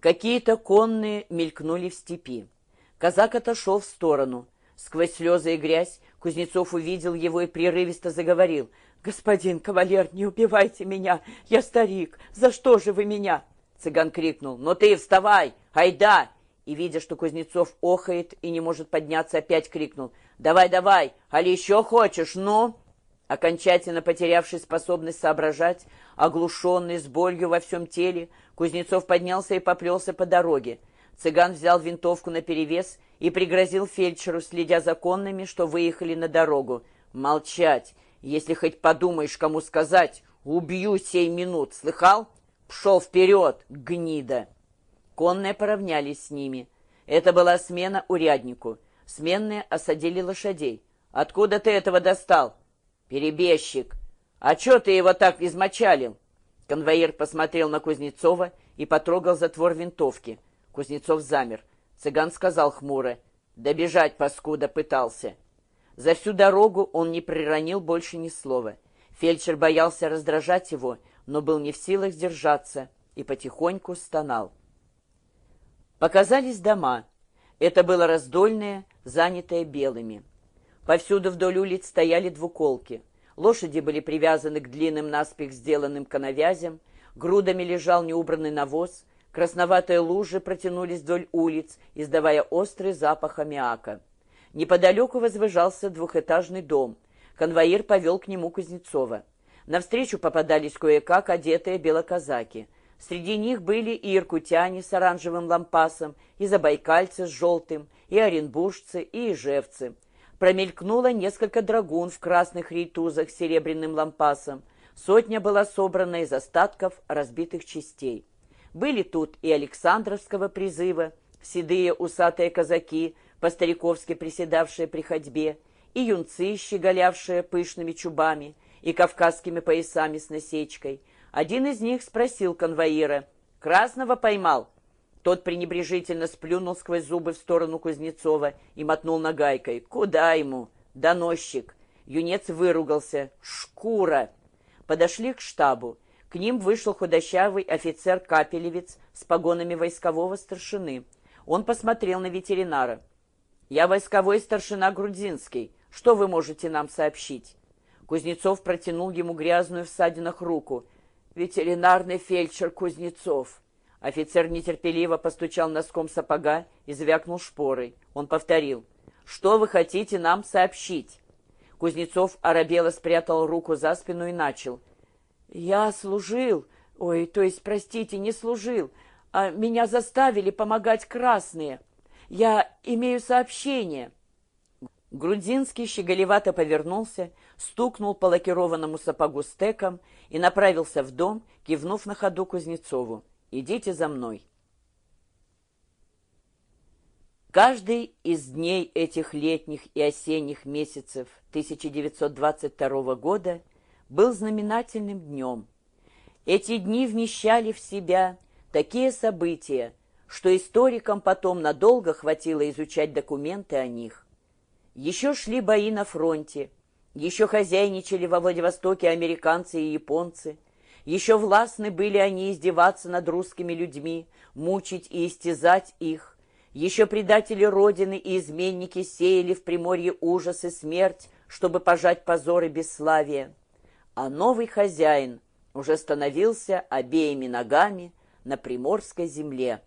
Какие-то конные мелькнули в степи. Казак отошел в сторону. Сквозь слезы и грязь Кузнецов увидел его и прерывисто заговорил. «Господин кавалер, не убивайте меня! Я старик! За что же вы меня?» Цыган крикнул. «Ну ты вставай! Айда!» И, видя, что Кузнецов охает и не может подняться, опять крикнул. «Давай, давай! Али еще хочешь? Ну!» Окончательно потерявший способность соображать, оглушенный, с болью во всем теле, Кузнецов поднялся и поплелся по дороге. Цыган взял винтовку наперевес и пригрозил фельдшеру, следя за конными, что выехали на дорогу. «Молчать! Если хоть подумаешь, кому сказать, убью сей минут, слыхал? Пшел вперед, гнида!» Конные поравнялись с ними. Это была смена уряднику. Сменные осадили лошадей. «Откуда ты этого достал?» «Перебежчик! А чё ты его так измочалил?» Конвоир посмотрел на Кузнецова и потрогал затвор винтовки. Кузнецов замер. Цыган сказал хмуро. «Добежать, паскуда, пытался». За всю дорогу он не приронил больше ни слова. Фельдшер боялся раздражать его, но был не в силах сдержаться и потихоньку стонал. Показались дома. Это было раздольное, занятое белыми. Повсюду вдоль улиц стояли двуколки. Лошади были привязаны к длинным наспех сделанным коновязям, грудами лежал неубранный навоз, красноватые лужи протянулись вдоль улиц, издавая острый запах аммиака. Неподалеку возвышался двухэтажный дом. Конвоир повел к нему Кузнецова. Навстречу попадались кое-как одетые белоказаки. Среди них были и иркутяне с оранжевым лампасом, и забайкальцы с желтым, и оренбуржцы, и ижевцы — Промелькнуло несколько драгун в красных рейтузах с серебряным лампасом. Сотня была собрана из остатков разбитых частей. Были тут и Александровского призыва, седые усатые казаки, по-стариковски приседавшие при ходьбе, и юнцы, щеголявшие пышными чубами и кавказскими поясами с насечкой. Один из них спросил конвоира, «Красного поймал?» Тот пренебрежительно сплюнул сквозь зубы в сторону Кузнецова и мотнул нагайкой. «Куда ему? Доносчик!» Юнец выругался. «Шкура!» Подошли к штабу. К ним вышел худощавый офицер-капелевец с погонами войскового старшины. Он посмотрел на ветеринара. «Я войсковой старшина Грудинский. Что вы можете нам сообщить?» Кузнецов протянул ему грязную в садинах руку. «Ветеринарный фельдшер Кузнецов». Офицер нетерпеливо постучал носком сапога и звякнул шпорой. Он повторил. «Что вы хотите нам сообщить?» Кузнецов оробело спрятал руку за спину и начал. «Я служил, ой, то есть, простите, не служил, а меня заставили помогать красные. Я имею сообщение». Грудинский щеголевато повернулся, стукнул по лакированному сапогу стеком и направился в дом, кивнув на ходу Кузнецову. Идите за мной. Каждый из дней этих летних и осенних месяцев 1922 года был знаменательным днем. Эти дни вмещали в себя такие события, что историкам потом надолго хватило изучать документы о них. Еще шли бои на фронте, еще хозяйничали во Владивостоке американцы и японцы – еще властны были они издеваться над русскими людьми, мучить и истязать их. Еще предатели Родины и изменники сеяли в Приморье ужас и смерть, чтобы пожать позор и. А новый хозяин уже становился обеими ногами на Приморской земле.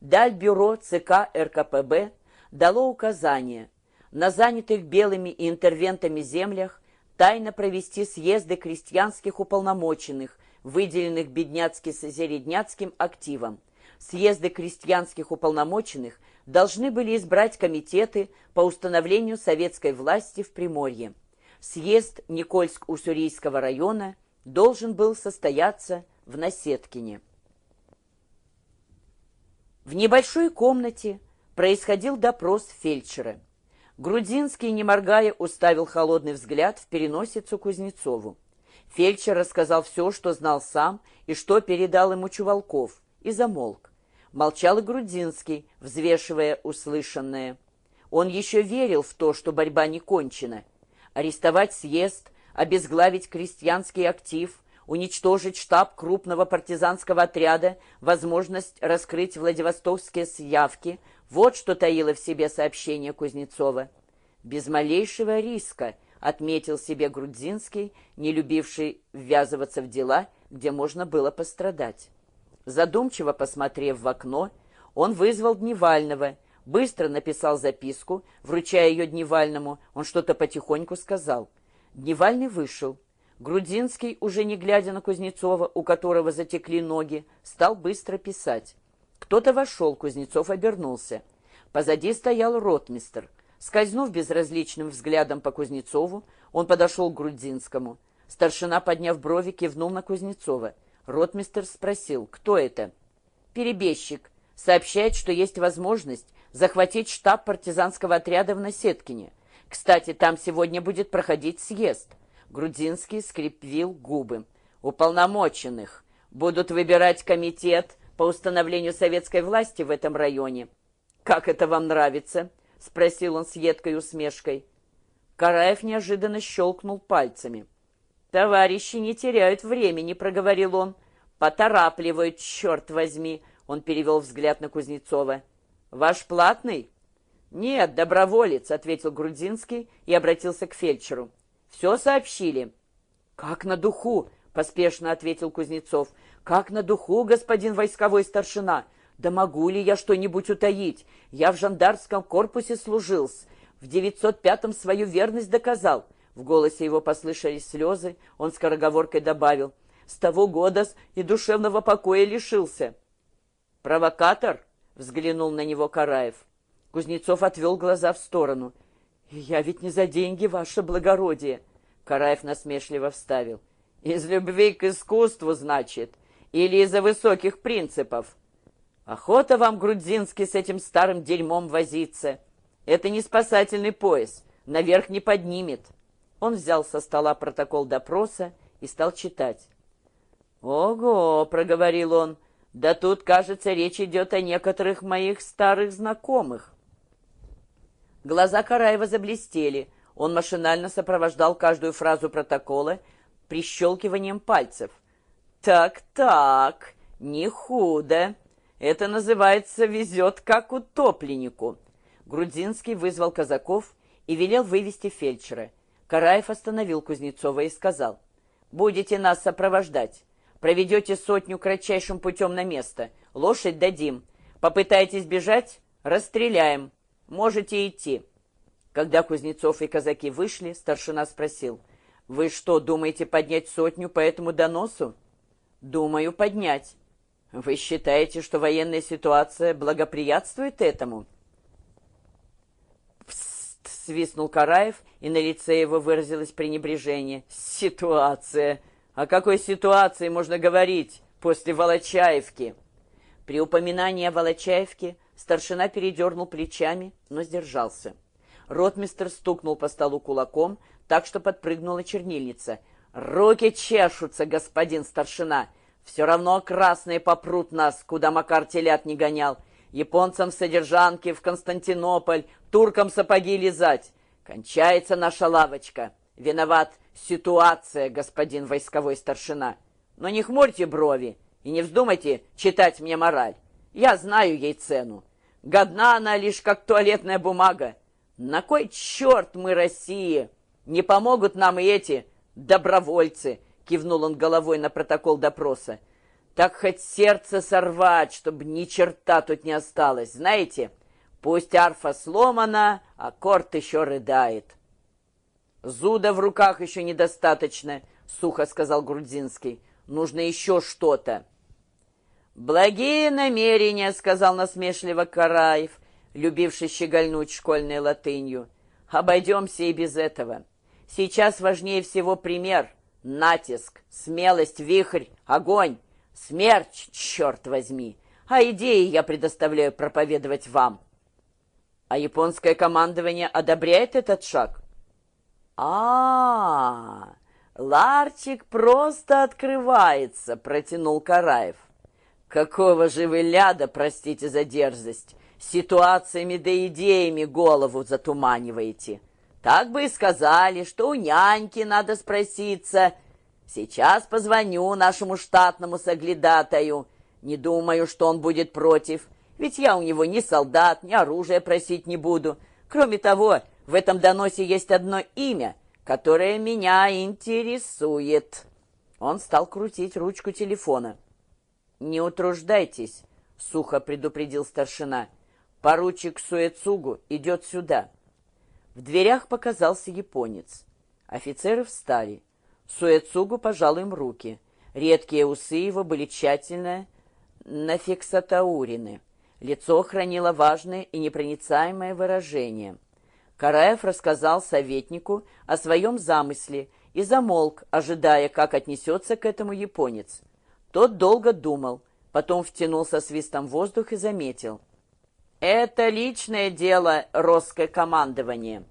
Даль бюро ЦК РКПБ дало указание на занятых белыми и интервентами землях тайно провести съезды крестьянских уполномоченных, выделенных бедняцки-созередняцким активам. Съезды крестьянских уполномоченных должны были избрать комитеты по установлению советской власти в Приморье. Съезд Никольск-Уссурийского района должен был состояться в Насеткине. В небольшой комнате происходил допрос фельдшера. Грудинский, не моргая, уставил холодный взгляд в переносицу Кузнецову. Фельдшер рассказал все, что знал сам и что передал ему Чувалков, и замолк. Молчал и Грудинский, взвешивая услышанное. Он еще верил в то, что борьба не кончена. Арестовать съезд, обезглавить крестьянский актив, уничтожить штаб крупного партизанского отряда, возможность раскрыть Владивостокские съявки – вот что таило в себе сообщение Кузнецова. Без малейшего риска, отметил себе Грудзинский, не любивший ввязываться в дела, где можно было пострадать. Задумчиво посмотрев в окно, он вызвал Дневального, быстро написал записку, вручая ее Дневальному, он что-то потихоньку сказал. Дневальный вышел. Грудинский, уже не глядя на Кузнецова, у которого затекли ноги, стал быстро писать. Кто-то вошел, Кузнецов обернулся. Позади стоял ротмистр. Скользнув безразличным взглядом по Кузнецову, он подошел к Грудзинскому. Старшина, подняв брови, кивнул на Кузнецова. Ротмистр спросил, кто это? «Перебежчик. Сообщает, что есть возможность захватить штаб партизанского отряда в Насеткине. Кстати, там сегодня будет проходить съезд». Грудзинский скрипвил губы. «Уполномоченных. Будут выбирать комитет по установлению советской власти в этом районе. «Как это вам нравится?» — спросил он с едкой усмешкой. Караев неожиданно щелкнул пальцами. «Товарищи не теряют времени», — проговорил он. «Поторапливают, черт возьми!» — он перевел взгляд на Кузнецова. «Ваш платный?» «Нет, доброволец», — ответил Грудинский и обратился к фельдшеру. «Все сообщили?» «Как на духу», — поспешно ответил Кузнецов. «Как на духу, господин войсковой старшина! Да могу ли я что-нибудь утаить? Я в жандарском корпусе служил, в 905-м свою верность доказал». В голосе его послышались слезы, он скороговоркой добавил. «С того года и душевного покоя лишился». «Провокатор?» — взглянул на него Караев. Кузнецов отвел глаза в сторону. «Я ведь не за деньги, ваше благородие!» Караев насмешливо вставил. «Из любви к искусству, значит?» Или из-за высоких принципов? Охота вам, грузинский, с этим старым дерьмом возиться. Это не спасательный пояс, наверх не поднимет. Он взял со стола протокол допроса и стал читать. «Ого!» — проговорил он. «Да тут, кажется, речь идет о некоторых моих старых знакомых». Глаза Караева заблестели. Он машинально сопровождал каждую фразу протокола прищелкиванием пальцев — «Так-так, не худо. Это называется «везет как утопленнику». Грудинский вызвал казаков и велел вывести фельдшера. Караев остановил Кузнецова и сказал, «Будете нас сопровождать. Проведете сотню кратчайшим путем на место. Лошадь дадим. Попытаетесь бежать — расстреляем. Можете идти». Когда Кузнецов и казаки вышли, старшина спросил, «Вы что, думаете поднять сотню по этому доносу?» Думаю, поднять. Вы считаете, что военная ситуация благоприятствует этому? Пст, свистнул Караев, и на лице его выразилось пренебрежение. Ситуация. О какой ситуации можно говорить после Волочаевки? При упоминании о Волочаевке старшина передернул плечами, но сдержался. Ротмистер стукнул по столу кулаком, так что подпрыгнула чернильница — «Руки чешутся, господин старшина. Все равно красные попрут нас, куда Макар телят не гонял. Японцам содержанки в Константинополь, туркам сапоги лизать. Кончается наша лавочка. Виноват ситуация, господин войсковой старшина. Но не хмурьте брови и не вздумайте читать мне мораль. Я знаю ей цену. Годна она лишь как туалетная бумага. На кой черт мы России? Не помогут нам и эти «Добровольцы!» — кивнул он головой на протокол допроса. «Так хоть сердце сорвать, чтобы ни черта тут не осталось, знаете? Пусть арфа сломана, а корт еще рыдает». «Зуда в руках еще недостаточно», — сухо сказал Грудзинский. «Нужно еще что-то». «Благие намерения», — сказал насмешливо Караев, любивший щегольнуть школьной латынью. «Обойдемся и без этого». Сейчас важнее всего пример, натиск, смелость, вихрь, огонь, смерть, черт возьми. А идеи я предоставляю проповедовать вам. А японское командование одобряет этот шаг? а, -а, -а ларчик просто открывается, протянул Караев. Какого же вы ляда, простите за дерзость, ситуациями да идеями голову затуманиваете. Так бы и сказали, что у няньки надо спроситься. Сейчас позвоню нашему штатному соглядатаю. Не думаю, что он будет против, ведь я у него ни солдат, ни оружия просить не буду. Кроме того, в этом доносе есть одно имя, которое меня интересует». Он стал крутить ручку телефона. «Не утруждайтесь», — сухо предупредил старшина. «Поручик Суэцугу идет сюда». В дверях показался японец. Офицеры встали. Суэцугу пожал им руки. Редкие усы его были тщательно нафиксатаурены. Лицо хранило важное и непроницаемое выражение. Караев рассказал советнику о своем замысле и замолк, ожидая, как отнесется к этому японец. Тот долго думал, потом втянул со свистом воздух и заметил. «Это личное дело русское командование».